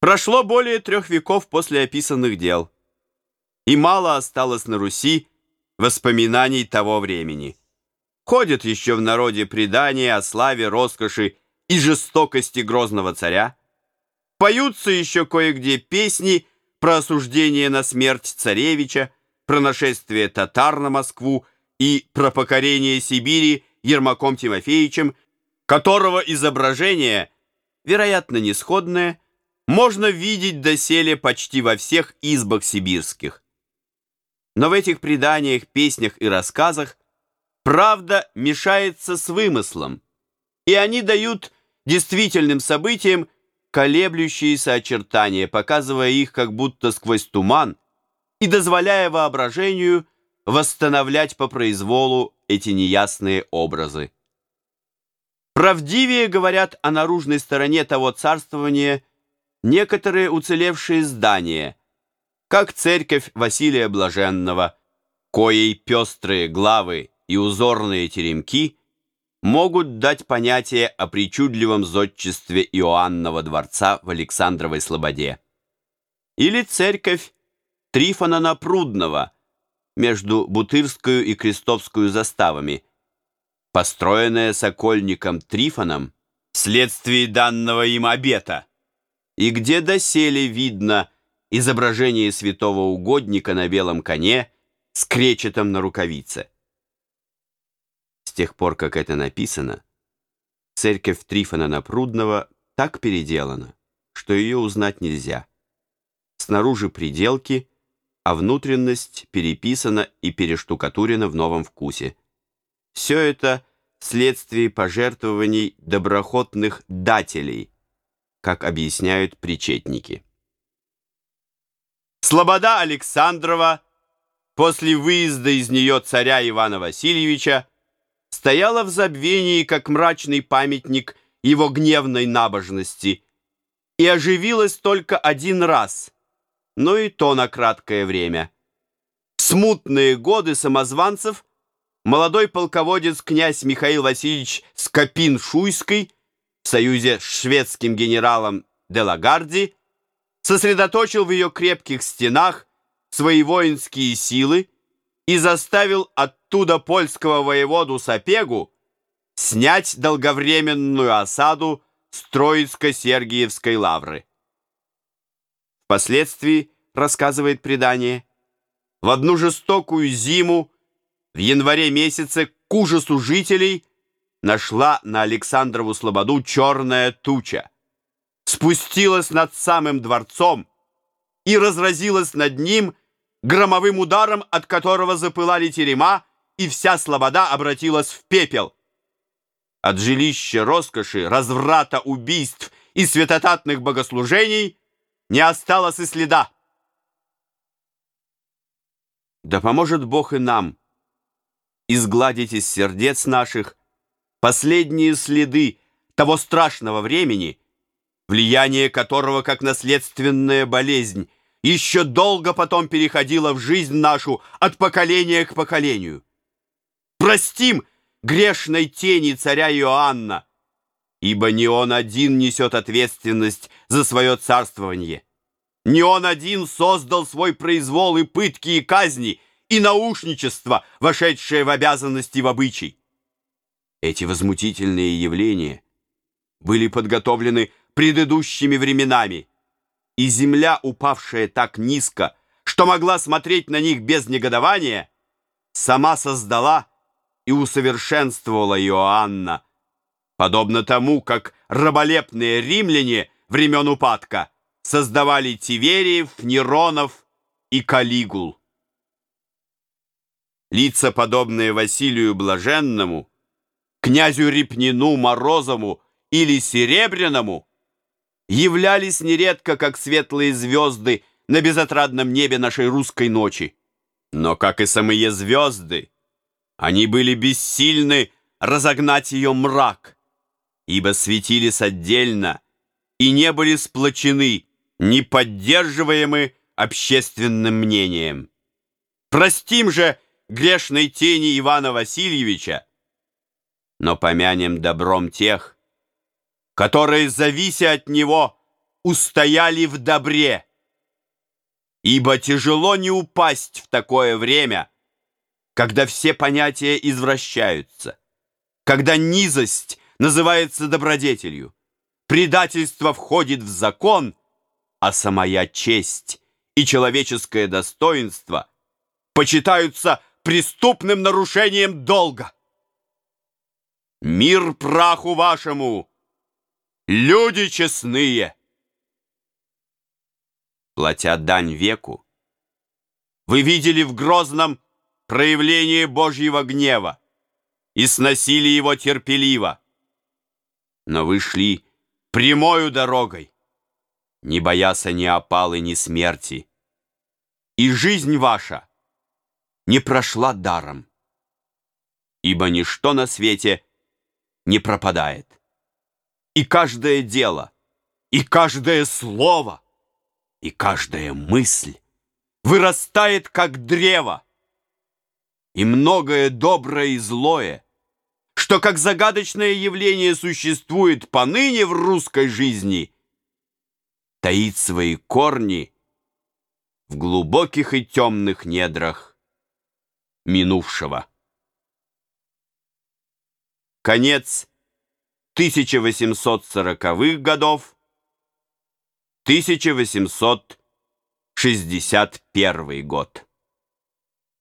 Прошло более трех веков после описанных дел, и мало осталось на Руси воспоминаний того времени. Ходят еще в народе предания о славе, роскоши и жестокости грозного царя. Поются еще кое-где песни про осуждение на смерть царевича, про нашествие татар на Москву и про покорение Сибири Ермаком Тимофеевичем, которого изображение, вероятно, несходное, можно видеть доселе почти во всех избах сибирских. Но в этих преданиях, песнях и рассказах правда мешается с вымыслом, и они дают действительным событиям колеблющиеся очертания, показывая их как будто сквозь туман и дозволяя воображению восстановлять по произволу эти неясные образы. Правдивее говорят о наружной стороне того царствования, некоторые уцелевшие здания, как церковь Василия Блаженного, коей пестрые главы и узорные теремки могут дать понятие о причудливом зодчестве Иоаннова дворца в Александровой Слободе. Или церковь Трифона Напрудного между Бутырскую и Крестовскую заставами, построенная сокольником Трифоном вследствие данного им обета и где доселе видно изображение святого угодника на белом коне с кречетом на рукавице. С тех пор, как это написано, церковь Трифона Напрудного так переделана, что ее узнать нельзя. Снаружи приделки, а внутренность переписана и перештукатурена в новом вкусе. Все это вследствие пожертвований доброхотных дателей – как объясняют причетники. Слобода Александрова после выезда из нее царя Ивана Васильевича стояла в забвении, как мрачный памятник его гневной набожности, и оживилась только один раз, но и то на краткое время. В смутные годы самозванцев молодой полководец князь Михаил Васильевич Скопин-Шуйский союзе с шведским генералом Делагарди сосредоточил в ее крепких стенах свои воинские силы и заставил оттуда польского воеводу Сапегу снять долговременную осаду Строицко-Сергиевской лавры. Впоследствии, рассказывает предание, в одну жестокую зиму в январе месяце к ужасу жителей нашла на Александрову слободу черная туча, спустилась над самым дворцом и разразилась над ним громовым ударом, от которого запылали терема, и вся слобода обратилась в пепел. От жилища роскоши, разврата, убийств и святотатных богослужений не осталось и следа. Да поможет Бог и нам изгладить из сердец наших последние следы того страшного времени, влияние которого, как наследственная болезнь, еще долго потом переходило в жизнь нашу от поколения к поколению. Простим грешной тени царя Иоанна, ибо не он один несет ответственность за свое царствование. Не он один создал свой произвол и пытки и казни, и наушничество, вошедшее в обязанности в обычай. Эти возмутительные явления были подготовлены предыдущими временами, и земля, упавшая так низко, что могла смотреть на них без негодования, сама создала и усовершенствовала Иоанна, подобно тому, как раболепные римляне времен упадка создавали Тивериев, Неронов и Калигул. Лица, подобные Василию Блаженному, князю Репнину, Морозову или Серебряному, являлись нередко как светлые звезды на безотрадном небе нашей русской ночи. Но, как и самые звезды, они были бессильны разогнать ее мрак, ибо светились отдельно и не были сплочены, не поддерживаемы общественным мнением. Простим же грешной тени Ивана Васильевича, но помянем добром тех, которые, завися от него, устояли в добре. Ибо тяжело не упасть в такое время, когда все понятия извращаются, когда низость называется добродетелью, предательство входит в закон, а самая честь и человеческое достоинство почитаются преступным нарушением долга. Мир праху вашему, люди честные! Платя дань веку, вы видели в Грозном проявление Божьего гнева и сносили его терпеливо. Но вы шли прямою дорогой, не боясь ни опалы, ни смерти. И жизнь ваша не прошла даром, ибо ничто на свете не пропадает. И каждое дело, и каждое слово, и каждая мысль вырастает, как древо, и многое доброе и злое, что как загадочное явление существует поныне в русской жизни, таит свои корни в глубоких и темных недрах минувшего. Конец 1840-х годов, 1861 год.